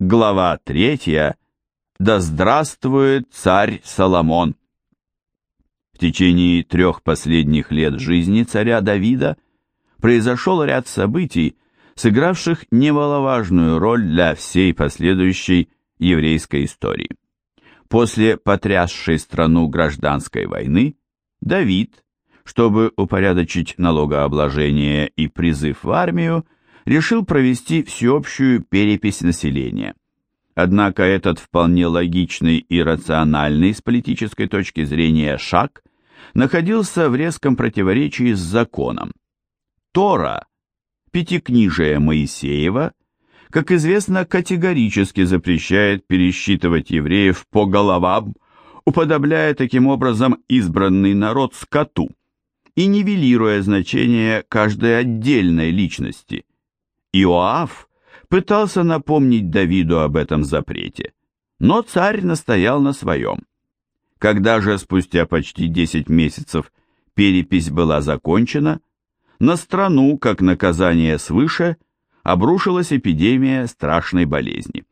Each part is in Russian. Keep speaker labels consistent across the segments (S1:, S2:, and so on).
S1: Глава третья. Да здравствует царь Соломон! В течение трех последних лет жизни царя Давида произошел ряд событий, сыгравших немаловажную роль для всей последующей еврейской истории. После потрясшей страну гражданской войны Давид, чтобы упорядочить налогообложение и призыв в армию, решил провести всеобщую перепись населения. Однако этот вполне логичный и рациональный с политической точки зрения шаг находился в резком противоречии с законом. Тора, пятикнижие Моисеева, как известно, категорически запрещает пересчитывать евреев по головам, уподобляя таким образом избранный народ скоту и нивелируя значение каждой отдельной личности – Иоав пытался напомнить Давиду об этом запрете, но царь настоял на своем. Когда же спустя почти 10 месяцев перепись была закончена, на страну, как наказание свыше, обрушилась эпидемия страшной болезни.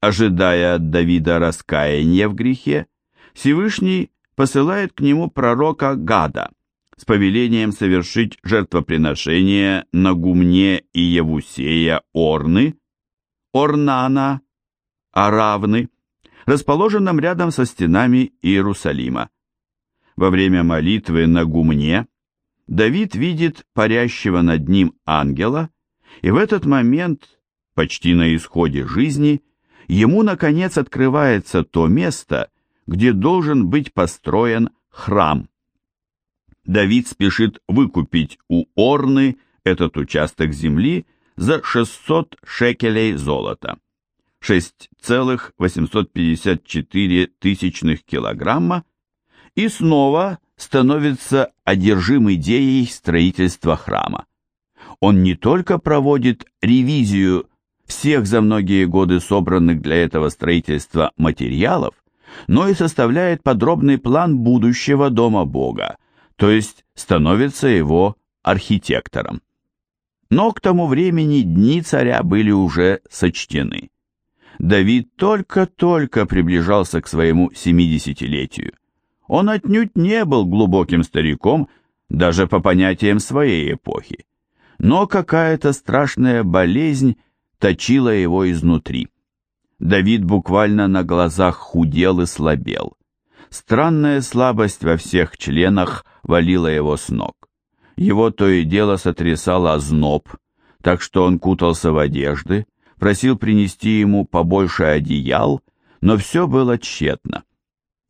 S1: Ожидая от Давида раскаяния в грехе, Всевышний посылает к нему пророка Гада, с повелением совершить жертвоприношение на гумне и Евусея Орны, Орнана, Аравны, расположенном рядом со стенами Иерусалима. Во время молитвы на гумне Давид видит парящего над ним ангела, и в этот момент, почти на исходе жизни, ему, наконец, открывается то место, где должен быть построен храм. Давид спешит выкупить у Орны этот участок земли за 600 шекелей золота, 6,854 тысячных килограмма, и снова становится одержим идеей строительства храма. Он не только проводит ревизию всех за многие годы собранных для этого строительства материалов, но и составляет подробный план будущего Дома Бога, то есть становится его архитектором. Но к тому времени дни царя были уже сочтены. Давид только-только приближался к своему семидесятилетию. Он отнюдь не был глубоким стариком, даже по понятиям своей эпохи. Но какая-то страшная болезнь точила его изнутри. Давид буквально на глазах худел и слабел. Странная слабость во всех членах валила его с ног. Его то и дело сотрясал озноб, так что он кутался в одежды, просил принести ему побольше одеял, но все было тщетно.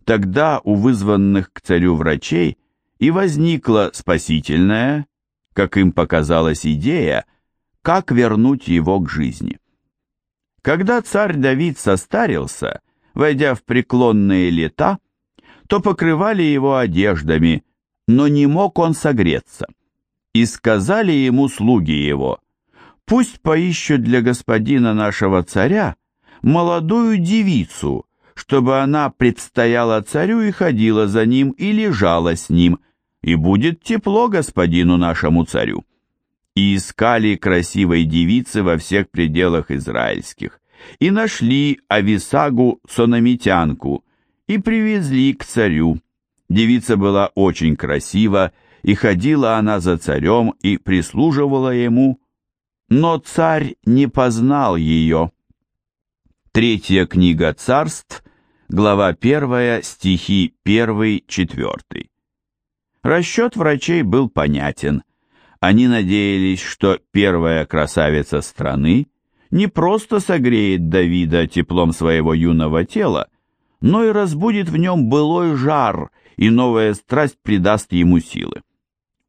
S1: Тогда у вызванных к царю врачей и возникла спасительная, как им показалась идея, как вернуть его к жизни. Когда царь Давид состарился, войдя в преклонные лета, то покрывали его одеждами, но не мог он согреться. И сказали ему слуги его, «Пусть поищут для господина нашего царя молодую девицу, чтобы она предстояла царю и ходила за ним и лежала с ним, и будет тепло господину нашему царю». И искали красивой девицы во всех пределах израильских, и нашли Ависагу Сономитянку, и привезли к царю. Девица была очень красива, и ходила она за царем и прислуживала ему, но царь не познал ее. Третья книга царств, глава первая, стихи первый, четвертый. Расчет врачей был понятен. Они надеялись, что первая красавица страны не просто согреет Давида теплом своего юного тела, но и разбудит в нем былой жар, и новая страсть придаст ему силы.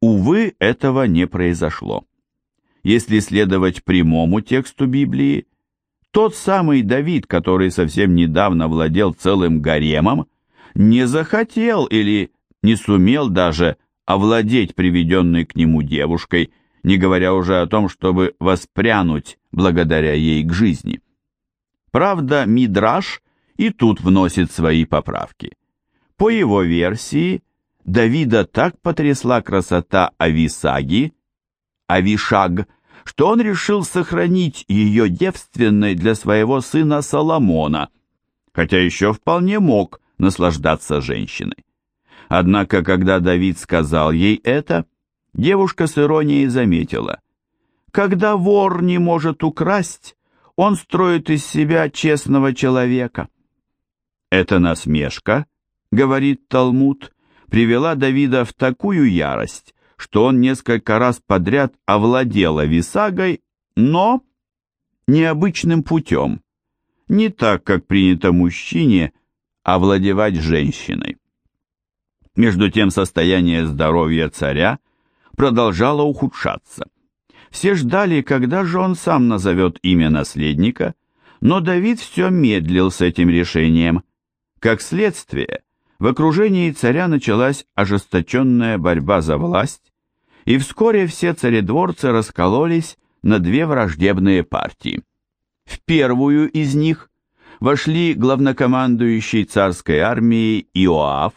S1: Увы, этого не произошло. Если следовать прямому тексту Библии, тот самый Давид, который совсем недавно владел целым гаремом, не захотел или не сумел даже овладеть приведенной к нему девушкой, не говоря уже о том, чтобы воспрянуть благодаря ей к жизни. Правда, Мидраш и тут вносит свои поправки. По его версии, Давида так потрясла красота Ависаги, Авишаг, что он решил сохранить ее девственной для своего сына Соломона, хотя еще вполне мог наслаждаться женщиной. Однако, когда Давид сказал ей это, девушка с иронией заметила, «Когда вор не может украсть, он строит из себя честного человека». Эта насмешка, говорит Талмуд, привела Давида в такую ярость, что он несколько раз подряд овладел Ависагой, но необычным путем, не так, как принято мужчине, овладевать женщиной. Между тем состояние здоровья царя продолжало ухудшаться. Все ждали, когда же он сам назовет имя наследника, но Давид все медлил с этим решением. Как следствие, в окружении царя началась ожесточенная борьба за власть, и вскоре все царедворцы раскололись на две враждебные партии. В первую из них вошли главнокомандующий царской армией Иоав,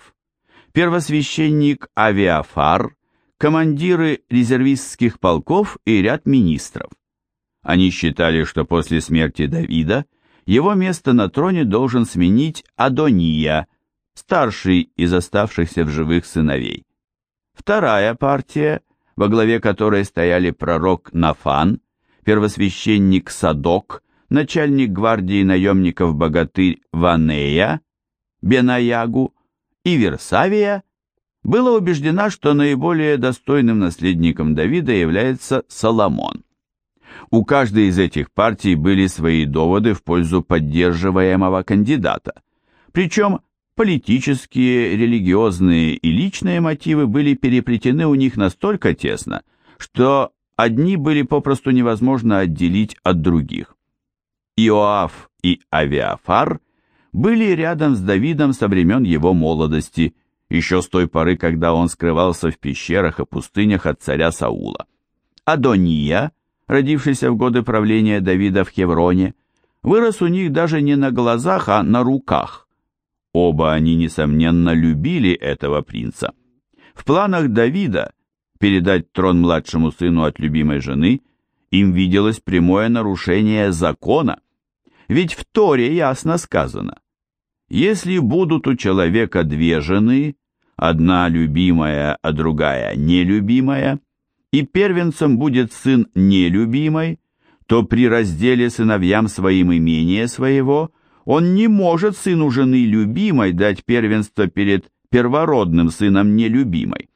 S1: первосвященник Авиафар, командиры резервистских полков и ряд министров. Они считали, что после смерти Давида его место на троне должен сменить Адония, старший из оставшихся в живых сыновей. Вторая партия, во главе которой стояли пророк Нафан, первосвященник Садок, начальник гвардии наемников-богатырь Ванея, Бенаягу и Версавия, была убеждена, что наиболее достойным наследником Давида является Соломон. У каждой из этих партий были свои доводы в пользу поддерживаемого кандидата. Причем политические, религиозные и личные мотивы были переплетены у них настолько тесно, что одни были попросту невозможно отделить от других. Иоаф и Авиафар были рядом с Давидом со времен его молодости, еще с той поры, когда он скрывался в пещерах и пустынях от царя Саула. Адония – родившийся в годы правления Давида в Хевроне, вырос у них даже не на глазах, а на руках. Оба они, несомненно, любили этого принца. В планах Давида передать трон младшему сыну от любимой жены им виделось прямое нарушение закона. Ведь в Торе ясно сказано, если будут у человека две жены, одна любимая, а другая нелюбимая, и первенцем будет сын нелюбимой, то при разделе сыновьям своим имение своего он не может сыну жены любимой дать первенство перед первородным сыном нелюбимой.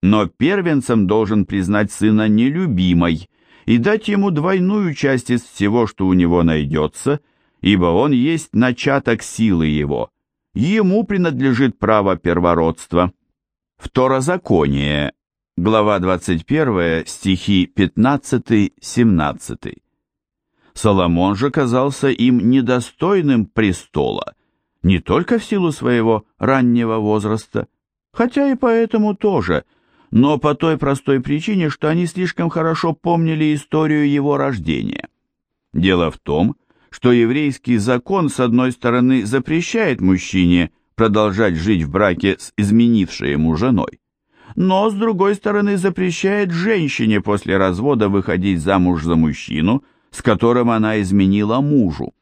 S1: Но первенцем должен признать сына нелюбимой и дать ему двойную часть из всего, что у него найдется, ибо он есть начаток силы его. Ему принадлежит право первородства. Второзаконие, глава 21, стихи 15-17. Соломон же казался им недостойным престола, не только в силу своего раннего возраста, хотя и поэтому тоже, но по той простой причине, что они слишком хорошо помнили историю его рождения. Дело в том, что еврейский закон, с одной стороны, запрещает мужчине продолжать жить в браке с изменившей ему женой, но, с другой стороны, запрещает женщине после развода выходить замуж за мужчину, с которым она изменила мужу.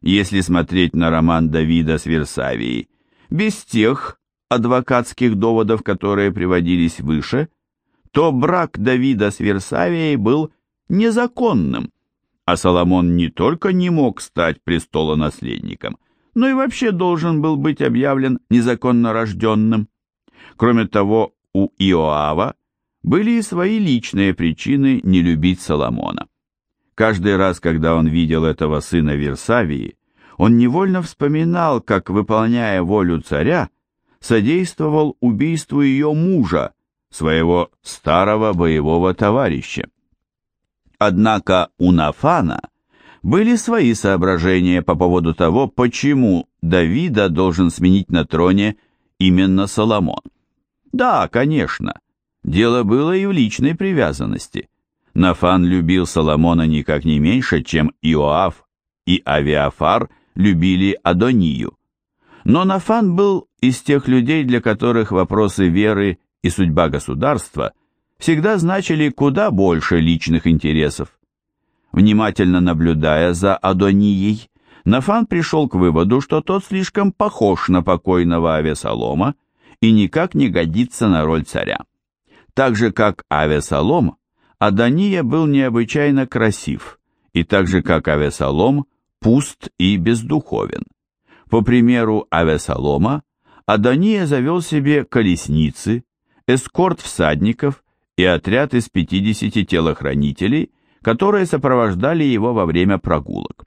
S1: Если смотреть на роман Давида с Версавией, без тех адвокатских доводов, которые приводились выше, то брак Давида с Версавией был незаконным, а Соломон не только не мог стать престолонаследником, но и вообще должен был быть объявлен незаконно рожденным. Кроме того, у Иоава были и свои личные причины не любить Соломона. Каждый раз, когда он видел этого сына Версавии, он невольно вспоминал, как, выполняя волю царя, содействовал убийству ее мужа, своего старого боевого товарища. Однако у Нафана были свои соображения по поводу того, почему Давида должен сменить на троне именно Соломон. Да, конечно, дело было и в личной привязанности. Нафан любил Соломона никак не меньше, чем Иоав и Авиафар любили Адонию. Но Нафан был из тех людей, для которых вопросы веры и судьба государства всегда значили куда больше личных интересов. Внимательно наблюдая за Адонией, Нафан пришел к выводу, что тот слишком похож на покойного Авесолома и никак не годится на роль царя. Так же, как Авесолом, Адония был необычайно красив, и так же, как Авесолом, пуст и бездуховен. По примеру Авесолома, Адония завел себе колесницы, эскорт всадников и отряд из 50 телохранителей, которые сопровождали его во время прогулок.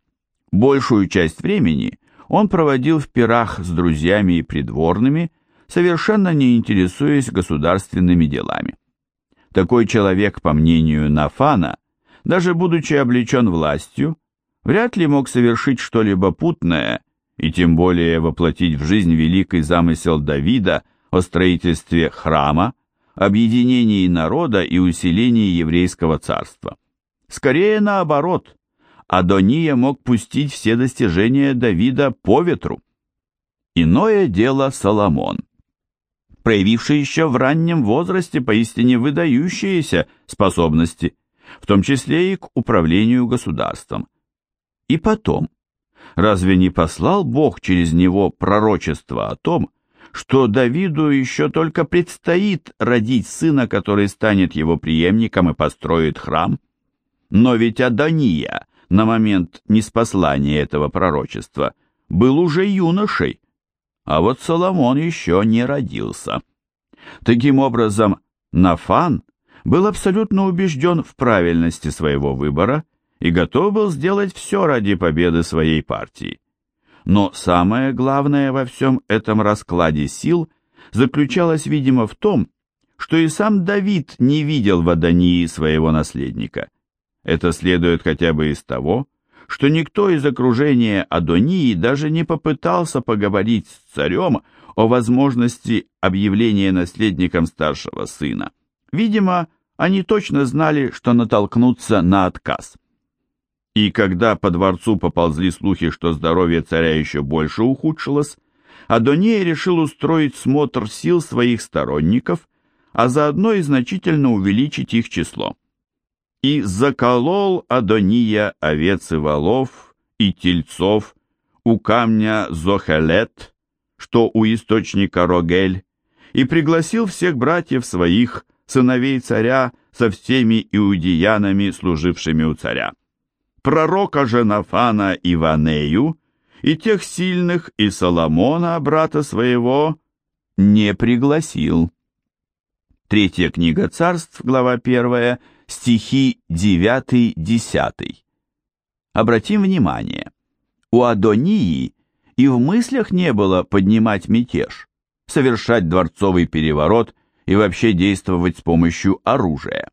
S1: Большую часть времени он проводил в пирах с друзьями и придворными, совершенно не интересуясь государственными делами. Такой человек, по мнению Нафана, даже будучи облечен властью, вряд ли мог совершить что-либо путное и тем более воплотить в жизнь великий замысел Давида о строительстве храма, объединении народа и усилении еврейского царства. Скорее наоборот, Адония мог пустить все достижения Давида по ветру. Иное дело Соломон, проявивший еще в раннем возрасте поистине выдающиеся способности, в том числе и к управлению государством. И потом, разве не послал Бог через него пророчество о том, что Давиду еще только предстоит родить сына, который станет его преемником и построит храм? Но ведь Адония на момент неспослания этого пророчества был уже юношей, а вот Соломон еще не родился. Таким образом, Нафан был абсолютно убежден в правильности своего выбора и готов был сделать все ради победы своей партии. Но самое главное во всем этом раскладе сил заключалось, видимо, в том, что и сам Давид не видел в Адонии своего наследника. Это следует хотя бы из того, что никто из окружения Адонии даже не попытался поговорить с царем о возможности объявления наследником старшего сына. Видимо, они точно знали, что натолкнутся на отказ. И когда по дворцу поползли слухи, что здоровье царя еще больше ухудшилось, Адония решил устроить смотр сил своих сторонников, а заодно и значительно увеличить их число. И заколол Адония овец и волов и тельцов у камня Зохелет, что у источника Рогель, и пригласил всех братьев своих, сыновей царя, со всеми иудеянами, служившими у царя пророка же Нафана и Ванею, и тех сильных, и Соломона, брата своего, не пригласил. Третья книга царств, глава первая, стихи 9-10. Обратим внимание, у Адонии и в мыслях не было поднимать мятеж, совершать дворцовый переворот и вообще действовать с помощью оружия.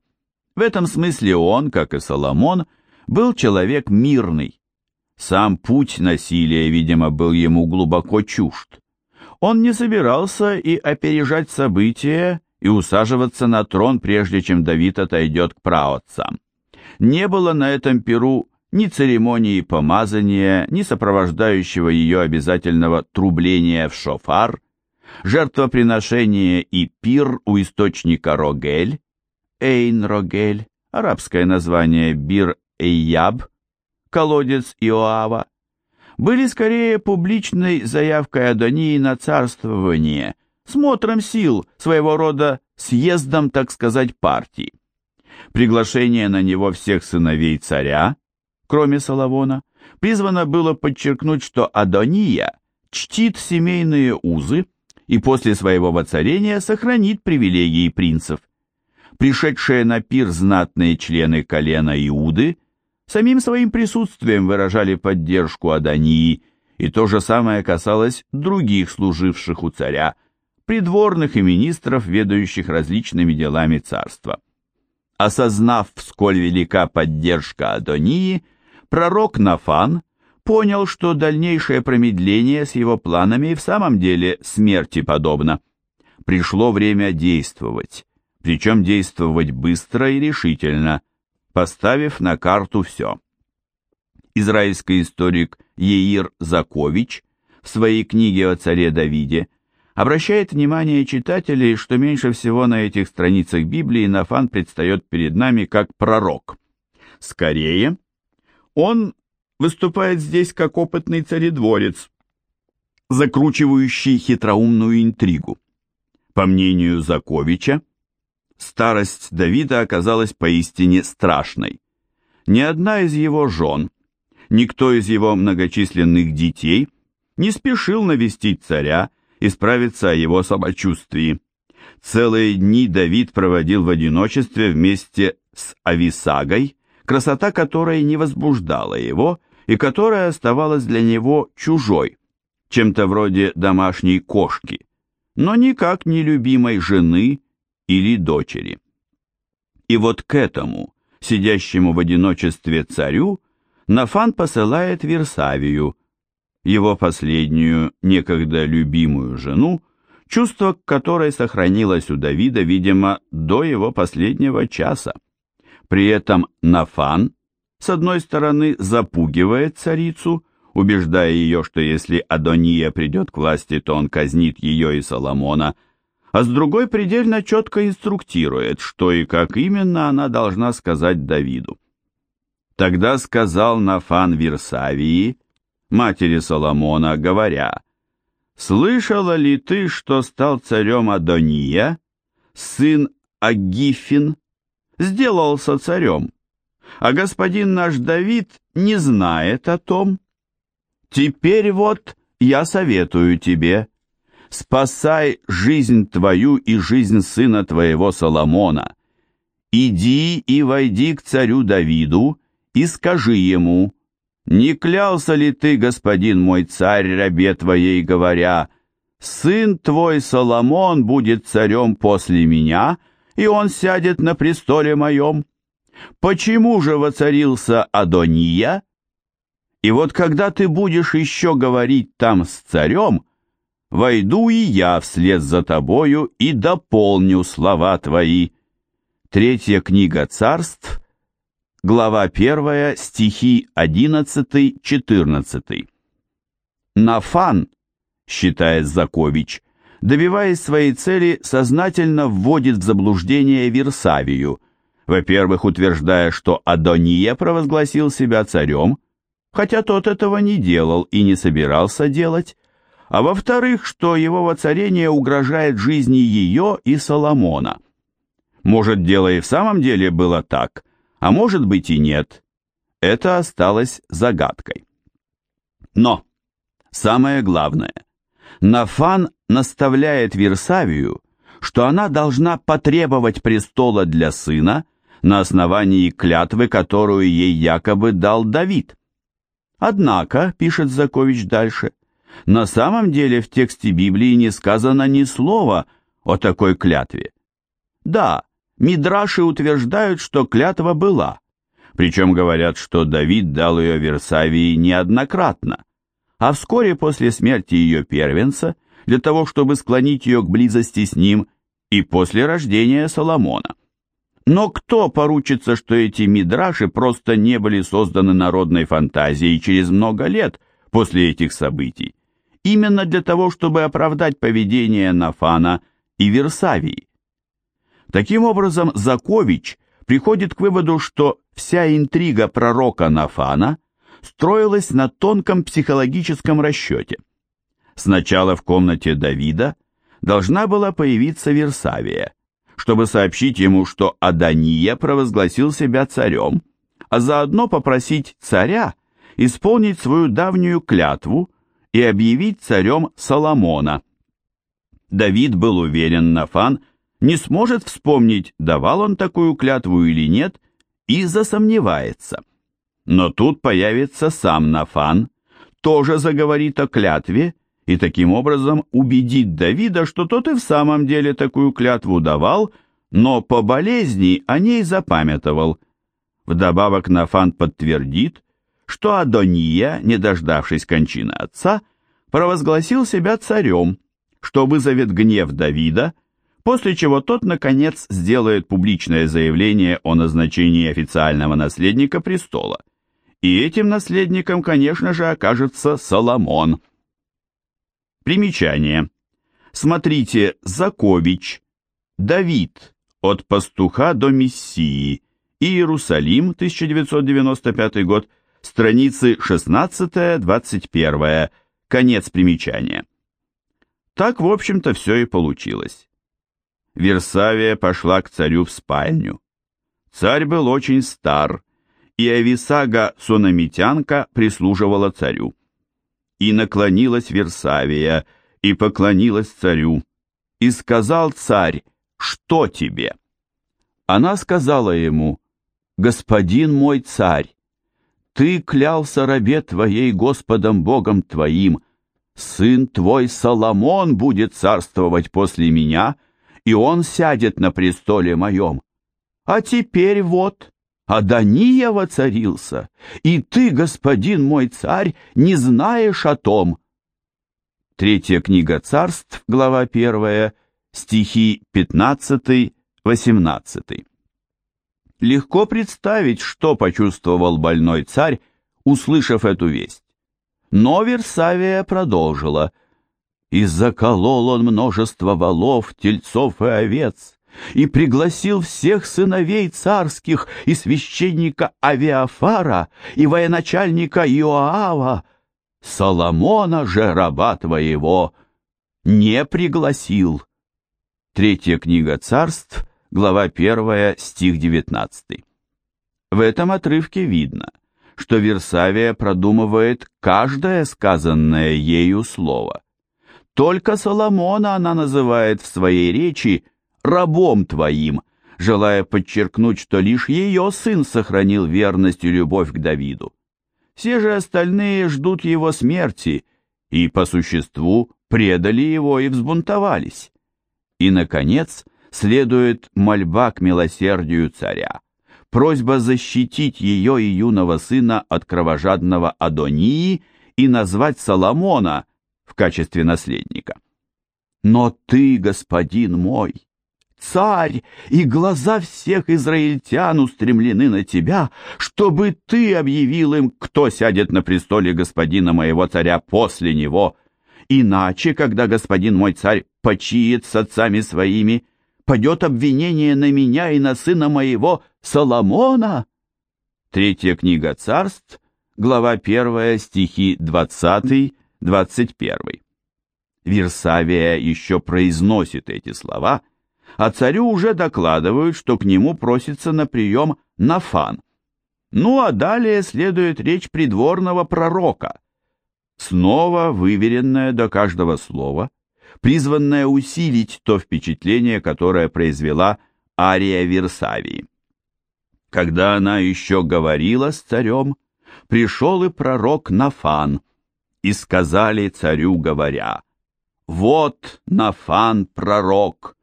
S1: В этом смысле он, как и Соломон, был человек мирный. Сам путь насилия, видимо, был ему глубоко чужд. Он не собирался и опережать события, и усаживаться на трон, прежде чем Давид отойдет к праотцам. Не было на этом перу ни церемонии помазания, ни сопровождающего ее обязательного трубления в шофар, жертвоприношение и пир у источника Рогель, Эйн Рогель, арабское название Бир Эйяб, колодец Иоава, были скорее публичной заявкой Адонии на царствование, смотром сил, своего рода съездом, так сказать, партии. Приглашение на него всех сыновей царя, кроме Соловона, призвано было подчеркнуть, что Адония чтит семейные узы и после своего воцарения сохранит привилегии принцев. Пришедшие на пир знатные члены колена Иуды самим своим присутствием выражали поддержку Адонии, и то же самое касалось других служивших у царя, придворных и министров, ведающих различными делами царства. Осознав, сколь велика поддержка Адонии, пророк Нафан понял, что дальнейшее промедление с его планами в самом деле смерти подобно. Пришло время действовать, причем действовать быстро и решительно – поставив на карту все. Израильский историк Еир Закович в своей книге о царе Давиде обращает внимание читателей, что меньше всего на этих страницах Библии Нафан предстает перед нами как пророк. Скорее, он выступает здесь как опытный царедворец, закручивающий хитроумную интригу. По мнению Заковича, старость Давида оказалась поистине страшной. Ни одна из его жен, никто из его многочисленных детей не спешил навестить царя и справиться о его самочувствии. Целые дни Давид проводил в одиночестве вместе с Ависагой, красота которой не возбуждала его и которая оставалась для него чужой, чем-то вроде домашней кошки, но никак не любимой жены или дочери. И вот к этому, сидящему в одиночестве царю, Нафан посылает Версавию, его последнюю, некогда любимую жену, чувство к которой сохранилось у Давида, видимо, до его последнего часа. При этом Нафан, с одной стороны, запугивает царицу, убеждая ее, что если Адония придет к власти, то он казнит ее и Соломона, а с другой предельно четко инструктирует, что и как именно она должна сказать Давиду. Тогда сказал Нафан Версавии, матери Соломона, говоря, «Слышала ли ты, что стал царем Адония, сын Агифин, сделался царем, а господин наш Давид не знает о том? Теперь вот я советую тебе, спасай жизнь твою и жизнь сына твоего Соломона. Иди и войди к царю Давиду и скажи ему, «Не клялся ли ты, господин мой царь, рабе твоей, говоря, «Сын твой Соломон будет царем после меня, и он сядет на престоле моем»? Почему же воцарился Адония? И вот когда ты будешь еще говорить там с царем, войду и я вслед за тобою и дополню слова твои». Третья книга царств, глава 1, стихи 11-14. Нафан, считает Закович, добиваясь своей цели, сознательно вводит в заблуждение Версавию, во-первых, утверждая, что Адония провозгласил себя царем, хотя тот этого не делал и не собирался делать, а во-вторых, что его воцарение угрожает жизни ее и Соломона. Может, дело и в самом деле было так – а может быть и нет. Это осталось загадкой. Но самое главное, Нафан наставляет Версавию, что она должна потребовать престола для сына на основании клятвы, которую ей якобы дал Давид. Однако, пишет Закович дальше, на самом деле в тексте Библии не сказано ни слова о такой клятве. Да, Мидраши утверждают, что клятва была, причем говорят, что Давид дал ее Версавии неоднократно, а вскоре после смерти ее первенца, для того, чтобы склонить ее к близости с ним, и после рождения Соломона. Но кто поручится, что эти мидраши просто не были созданы народной фантазией через много лет после этих событий, именно для того, чтобы оправдать поведение Нафана и Версавии? Таким образом, Закович приходит к выводу, что вся интрига пророка Нафана строилась на тонком психологическом расчете. Сначала в комнате Давида должна была появиться Версавия, чтобы сообщить ему, что Адания провозгласил себя царем, а заодно попросить царя исполнить свою давнюю клятву и объявить царем Соломона. Давид был уверен, Нафан – не сможет вспомнить, давал он такую клятву или нет, и засомневается. Но тут появится сам Нафан, тоже заговорит о клятве и таким образом убедит Давида, что тот и в самом деле такую клятву давал, но по болезни о ней запамятовал. Вдобавок Нафан подтвердит, что Адония, не дождавшись кончины отца, провозгласил себя царем, что вызовет гнев Давида, после чего тот, наконец, сделает публичное заявление о назначении официального наследника престола. И этим наследником, конечно же, окажется Соломон. Примечание. Смотрите Закович, Давид от пастуха до мессии, Иерусалим, 1995 год, страницы 16-21, конец примечания. Так, в общем-то, все и получилось. Версавия пошла к царю в спальню. Царь был очень стар, и Ависага Сунамитянка прислуживала царю. И наклонилась Версавия, и поклонилась царю, и сказал царь, что тебе? Она сказала ему, господин мой царь, ты клялся рабе твоей Господом Богом твоим, сын твой Соломон будет царствовать после меня, и он сядет на престоле моем. А теперь вот, Адония воцарился, и ты, господин мой царь, не знаешь о том. Третья книга царств, глава 1, стихи 15-18. Легко представить, что почувствовал больной царь, услышав эту весть. Но Версавия продолжила. «И заколол он множество волов, тельцов и овец, и пригласил всех сыновей царских и священника Авиафара и военачальника Иоава, Соломона же, раба твоего, не пригласил. Третья книга царств, глава 1, стих 19. В этом отрывке видно, что Версавия продумывает каждое сказанное ею слово. Только Соломона она называет в своей речи рабом твоим, желая подчеркнуть, что лишь ее сын сохранил верность и любовь к Давиду. Все же остальные ждут его смерти и, по существу, предали его и взбунтовались. И, наконец, следует мольба к милосердию царя, просьба защитить ее и юного сына от кровожадного Адонии и назвать Соломона качестве наследника. Но ты, господин мой, царь, и глаза всех израильтян устремлены на тебя, чтобы ты объявил им, кто сядет на престоле господина моего царя после него. Иначе, когда господин мой царь почиет с отцами своими, падет обвинение на меня и на сына моего Соломона. Третья книга царств, глава 1, стихи 20-21. Версавия еще произносит эти слова – а царю уже докладывают, что к нему просится на прием Нафан. Ну а далее следует речь придворного пророка, снова выверенная до каждого слова, призванная усилить то впечатление, которое произвела Ария Версавии. Когда она еще говорила с царем, пришел и пророк Нафан, и сказали царю, говоря, «Вот Нафан пророк,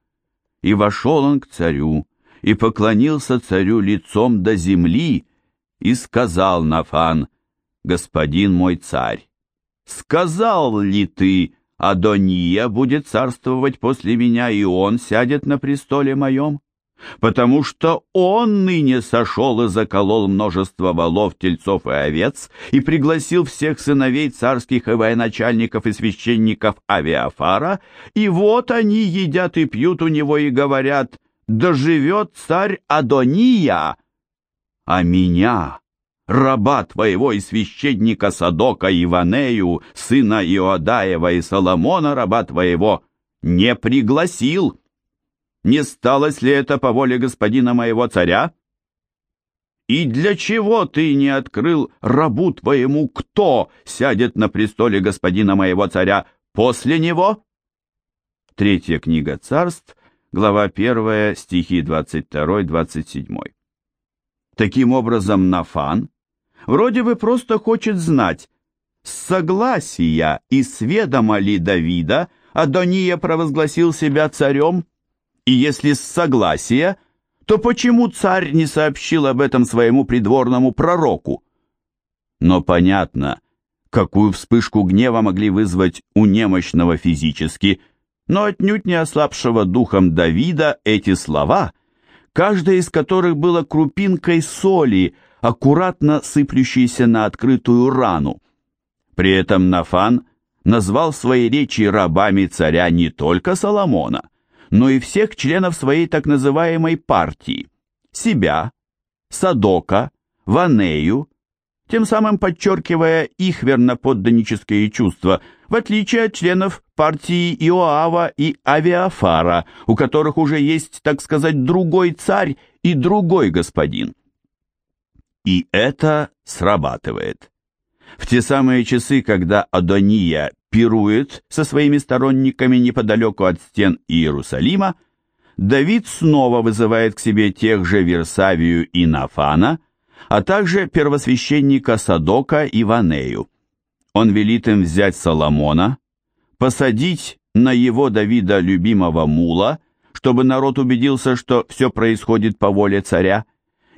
S1: и вошел он к царю, и поклонился царю лицом до земли, и сказал Нафан, «Господин мой царь, сказал ли ты, Адония будет царствовать после меня, и он сядет на престоле моем?» Потому что он ныне сошел и заколол множество волов, тельцов и овец, и пригласил всех сыновей царских и военачальников и священников Авиафара, и вот они едят и пьют у него и говорят, «Да живет царь Адония!» А меня, раба твоего и священника Садока Иванею, сына Иодаева и Соломона, раба твоего, не пригласил, не сталось ли это по воле господина моего царя? И для чего ты не открыл рабу твоему, кто сядет на престоле господина моего царя после него? Третья книга царств, глава 1, стихи 22-27. Таким образом, Нафан вроде бы просто хочет знать, согласия и сведома ли Давида Адония провозгласил себя царем, и если с согласия, то почему царь не сообщил об этом своему придворному пророку? Но понятно, какую вспышку гнева могли вызвать у немощного физически, но отнюдь не ослабшего духом Давида эти слова, каждая из которых была крупинкой соли, аккуратно сыплющейся на открытую рану. При этом Нафан назвал в своей речи рабами царя не только Соломона, но и всех членов своей так называемой партии, себя, Садока, Ванею, тем самым подчеркивая их верноподданнические чувства, в отличие от членов партии Иоава и Авиафара, у которых уже есть, так сказать, другой царь и другой господин. И это срабатывает. В те самые часы, когда Адония пирует со своими сторонниками неподалеку от стен Иерусалима, Давид снова вызывает к себе тех же Версавию и Нафана, а также первосвященника Садока и Ванею. Он велит им взять Соломона, посадить на его Давида любимого мула, чтобы народ убедился, что все происходит по воле царя,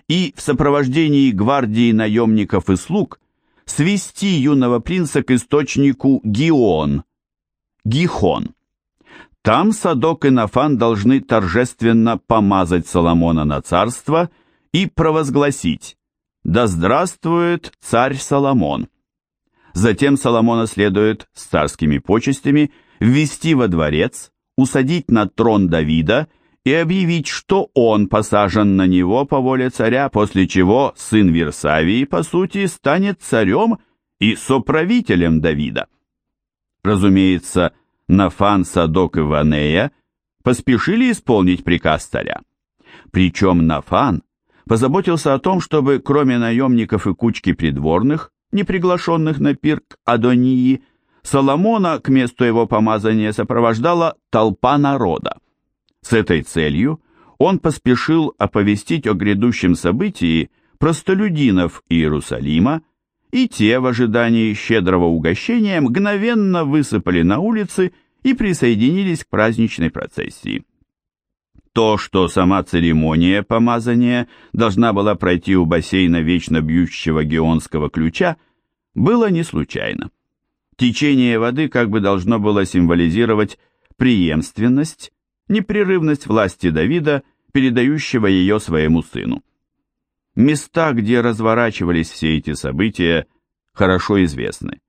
S1: и в сопровождении гвардии наемников и слуг свести юного принца к источнику Гион, Гихон. Там Садок и Нафан должны торжественно помазать Соломона на царство и провозгласить «Да здравствует царь Соломон!» Затем Соломона следует с царскими почестями ввести во дворец, усадить на трон Давида и объявить, что он посажен на него по воле царя, после чего сын Версавии, по сути, станет царем и соправителем Давида. Разумеется, Нафан, Садок и Ванея поспешили исполнить приказ царя. Причем Нафан позаботился о том, чтобы кроме наемников и кучки придворных, не приглашенных на пир к Адонии, Соломона к месту его помазания сопровождала толпа народа. С этой целью он поспешил оповестить о грядущем событии простолюдинов Иерусалима, и те в ожидании щедрого угощения мгновенно высыпали на улицы и присоединились к праздничной процессии. То, что сама церемония помазания должна была пройти у бассейна вечно бьющего геонского ключа, было не случайно. Течение воды как бы должно было символизировать преемственность, непрерывность власти Давида, передающего ее своему сыну. Места, где разворачивались все эти события, хорошо известны.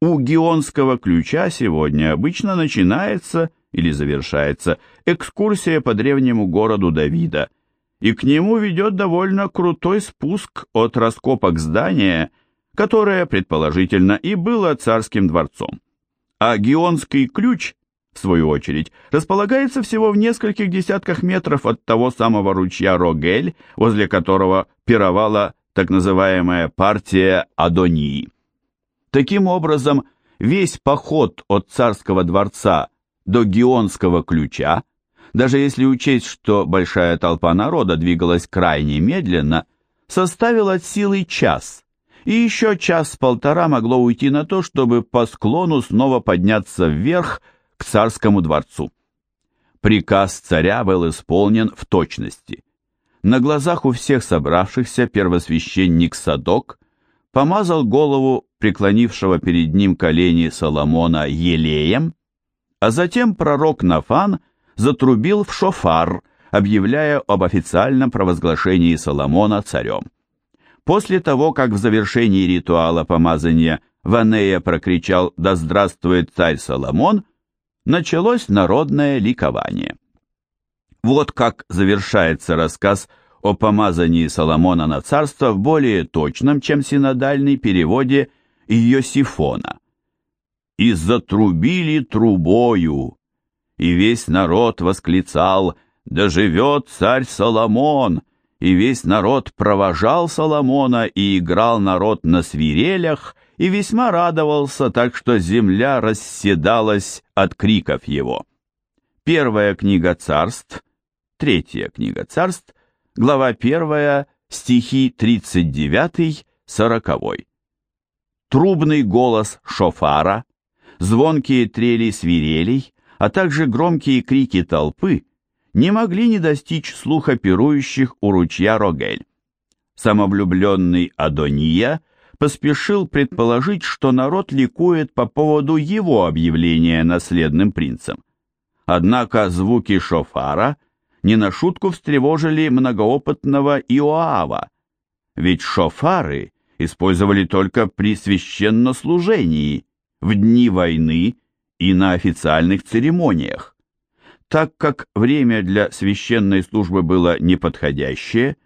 S1: У Геонского ключа сегодня обычно начинается или завершается экскурсия по древнему городу Давида, и к нему ведет довольно крутой спуск от раскопок здания, которое, предположительно, и было царским дворцом. А Геонский ключ, в свою очередь, располагается всего в нескольких десятках метров от того самого ручья Рогель, возле которого пировала так называемая партия Адонии. Таким образом, весь поход от царского дворца до Геонского ключа, даже если учесть, что большая толпа народа двигалась крайне медленно, составил от силы час, и еще час-полтора могло уйти на то, чтобы по склону снова подняться вверх к царскому дворцу. Приказ царя был исполнен в точности. На глазах у всех собравшихся первосвященник Садок помазал голову преклонившего перед ним колени Соломона елеем, а затем пророк Нафан затрубил в шофар, объявляя об официальном провозглашении Соломона царем. После того, как в завершении ритуала помазания Ванея прокричал «Да здравствует царь Соломон!», началось народное ликование. Вот как завершается рассказ о помазании Соломона на царство в более точном, чем синодальный переводе Иосифона. «И затрубили трубою, и весь народ восклицал, да живет царь Соломон!» И весь народ провожал Соломона, и играл народ на свирелях, и весьма радовался, так что земля расседалась от криков его. Первая книга царств, третья книга царств, глава первая, стихи 39-40 трубный голос шофара, звонкие трели свирелей, а также громкие крики толпы не могли не достичь слуха пирующих у ручья Рогель. Самовлюбленный Адония поспешил предположить, что народ ликует по поводу его объявления наследным принцем. Однако звуки шофара не на шутку встревожили многоопытного Иоава, ведь шофары использовали только при священнослужении, в дни войны и на официальных церемониях. Так как время для священной службы было неподходящее,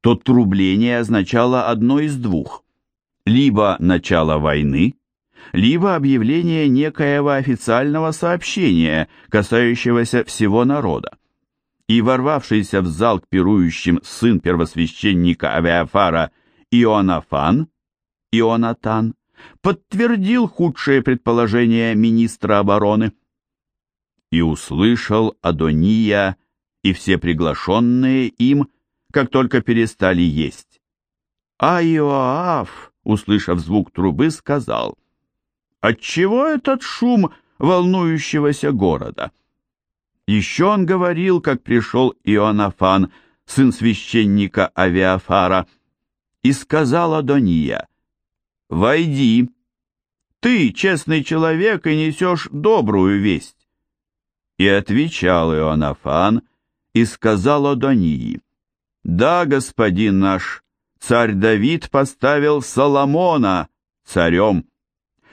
S1: то трубление означало одно из двух – либо начало войны, либо объявление некоего официального сообщения, касающегося всего народа. И ворвавшийся в зал к пирующим сын первосвященника Авиафара Ионафан, Ионатан, подтвердил худшее предположение министра обороны. И услышал Адония и все приглашенные им, как только перестали есть. А Иоав, услышав звук трубы, сказал, «Отчего этот шум волнующегося города?» Еще он говорил, как пришел Ионафан, сын священника Авиафара, и сказал Адония, «Войди, ты честный человек и несешь добрую весть». И отвечал Ионафан и сказал Адонии, «Да, господин наш, царь Давид поставил Соломона царем,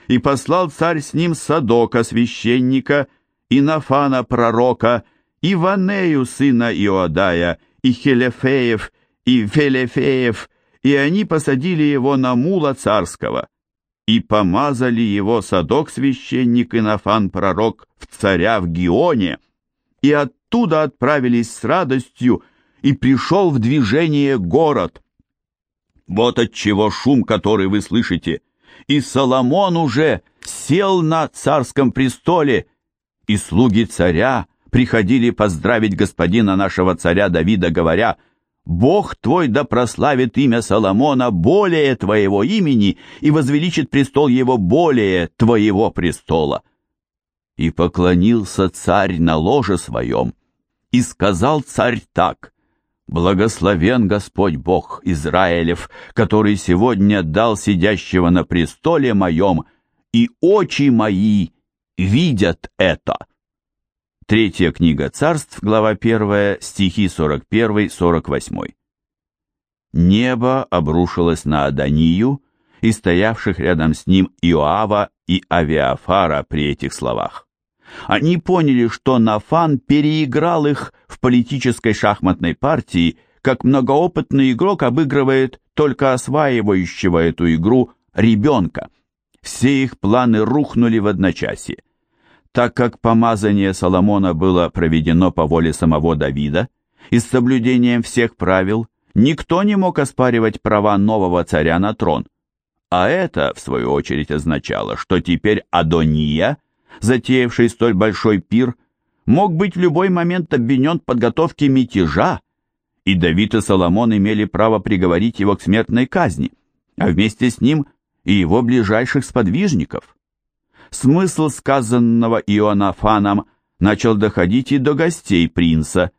S1: и послал царь с ним Садока, священника, и Нафана, пророка, и Ванею, сына Иодая, и Хелефеев, и Фелефеев, и они посадили его на мула царского, и помазали его Садок священник и Нафан пророк в царя в Гионе, и оттуда отправились с радостью, и пришел в движение город. Вот от чего шум, который вы слышите, и Соломон уже сел на царском престоле, и слуги царя приходили поздравить господина нашего царя Давида, говоря, Бог твой да прославит имя Соломона более твоего имени и возвеличит престол его более твоего престола. И поклонился царь на ложе своем, и сказал царь так, «Благословен Господь Бог Израилев, который сегодня дал сидящего на престоле моем, и очи мои видят это». Третья книга царств, глава 1, стихи 41-48. Небо обрушилось на Аданию и стоявших рядом с ним Иоава и Авиафара при этих словах. Они поняли, что Нафан переиграл их в политической шахматной партии, как многоопытный игрок обыгрывает только осваивающего эту игру ребенка. Все их планы рухнули в одночасье. Так как помазание Соломона было проведено по воле самого Давида и с соблюдением всех правил, никто не мог оспаривать права нового царя на трон. А это, в свою очередь, означало, что теперь Адония, затеявший столь большой пир, мог быть в любой момент обвинен в подготовке мятежа, и Давид и Соломон имели право приговорить его к смертной казни, а вместе с ним и его ближайших сподвижников смысл сказанного Иоаннафаном начал доходить и до гостей принца,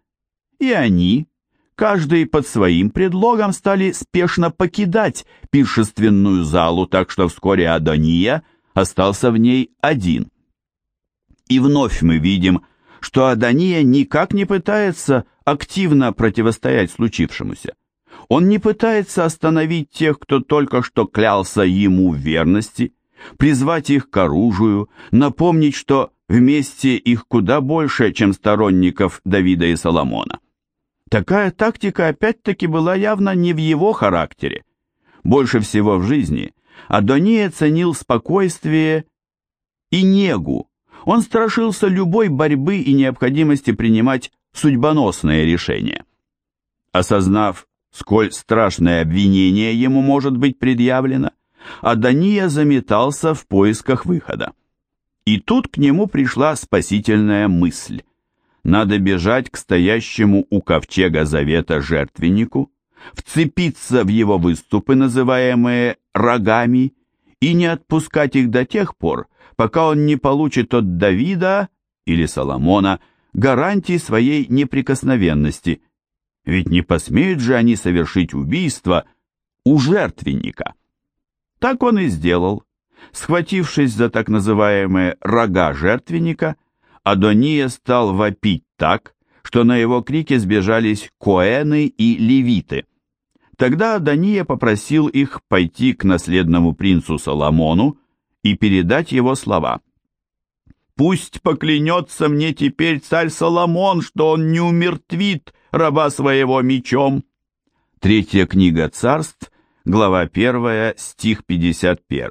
S1: и они, каждый под своим предлогом, стали спешно покидать пиршественную залу, так что вскоре Адония остался в ней один. И вновь мы видим, что Адония никак не пытается активно противостоять случившемуся. Он не пытается остановить тех, кто только что клялся ему в верности, призвать их к оружию, напомнить, что вместе их куда больше, чем сторонников Давида и Соломона. Такая тактика опять-таки была явно не в его характере. Больше всего в жизни Адония ценил спокойствие и негу. Он страшился любой борьбы и необходимости принимать судьбоносные решения. Осознав, сколь страшное обвинение ему может быть предъявлено, а Дания заметался в поисках выхода. И тут к нему пришла спасительная мысль. Надо бежать к стоящему у ковчега завета жертвеннику, вцепиться в его выступы, называемые рогами, и не отпускать их до тех пор, пока он не получит от Давида или Соломона гарантии своей неприкосновенности, ведь не посмеют же они совершить убийство у жертвенника. Так он и сделал. Схватившись за так называемые рога жертвенника, Адония стал вопить так, что на его крики сбежались коэны и левиты. Тогда Адония попросил их пойти к наследному принцу Соломону и передать его слова. «Пусть поклянется мне теперь царь Соломон, что он не умертвит раба своего мечом». Третья книга царств, глава 1, стих 51.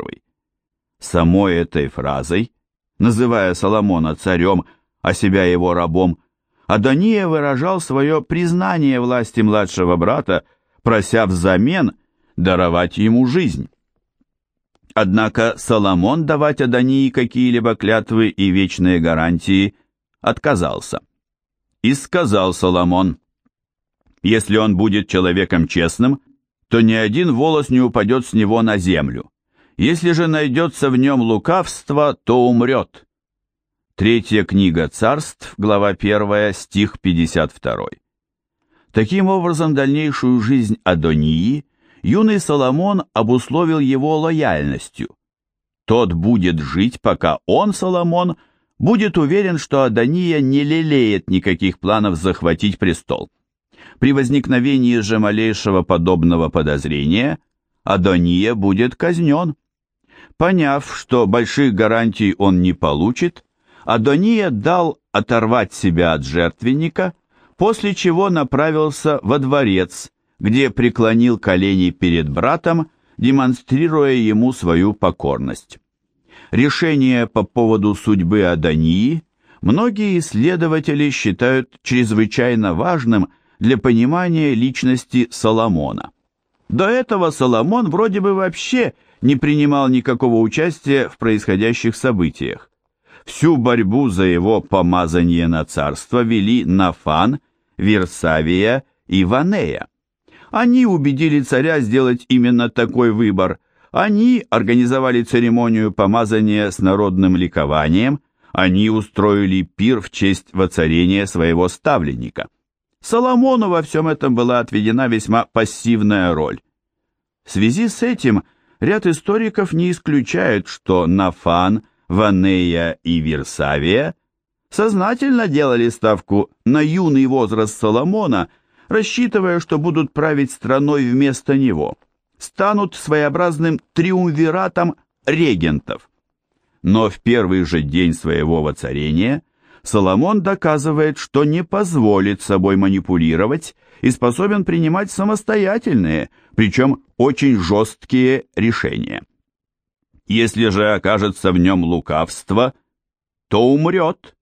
S1: Самой этой фразой, называя Соломона царем, а себя его рабом, Адония выражал свое признание власти младшего брата, прося взамен даровать ему жизнь. Однако Соломон давать Адонии какие-либо клятвы и вечные гарантии отказался. И сказал Соломон, «Если он будет человеком честным, то ни один волос не упадет с него на землю. Если же найдется в нем лукавство, то умрет». Третья книга царств, глава 1, стих 52. Таким образом, дальнейшую жизнь Адонии юный Соломон обусловил его лояльностью. Тот будет жить, пока он, Соломон, будет уверен, что Адония не лелеет никаких планов захватить престол. При возникновении же малейшего подобного подозрения Адония будет казнен. Поняв, что больших гарантий он не получит, Адония дал оторвать себя от жертвенника, после чего направился во дворец, где преклонил колени перед братом, демонстрируя ему свою покорность. Решение по поводу судьбы Адонии многие исследователи считают чрезвычайно важным для понимания личности Соломона. До этого Соломон вроде бы вообще не принимал никакого участия в происходящих событиях. Всю борьбу за его помазание на царство вели Нафан, Версавия и Ванея. Они убедили царя сделать именно такой выбор. Они организовали церемонию помазания с народным ликованием, они устроили пир в честь воцарения своего ставленника. Соломону во всем этом была отведена весьма пассивная роль. В связи с этим ряд историков не исключают, что Нафан, Ванея и Версавия сознательно делали ставку на юный возраст Соломона – рассчитывая, что будут править страной вместо него, станут своеобразным триумвиратом регентов. Но в первый же день своего воцарения Соломон доказывает, что не позволит собой манипулировать и способен принимать самостоятельные, причем очень жесткие решения. Если же окажется в нем лукавство, то умрет.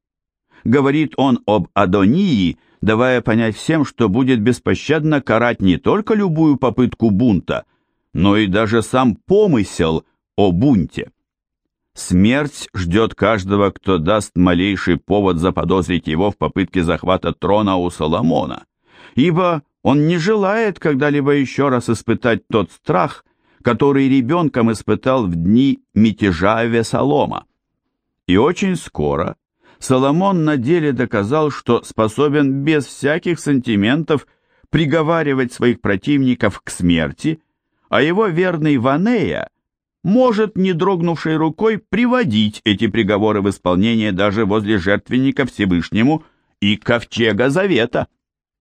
S1: Говорит он об Адонии давая понять всем, что будет беспощадно карать не только любую попытку бунта, но и даже сам помысел о бунте. Смерть ждет каждого, кто даст малейший повод заподозрить его в попытке захвата трона у Соломона, ибо он не желает когда-либо еще раз испытать тот страх, который ребенком испытал в дни мятежа Весолома. И очень скоро Соломон на деле доказал, что способен без всяких сантиментов приговаривать своих противников к смерти, а его верный Ванея может, не дрогнувшей рукой, приводить эти приговоры в исполнение даже возле жертвенника Всевышнему и ковчега Завета.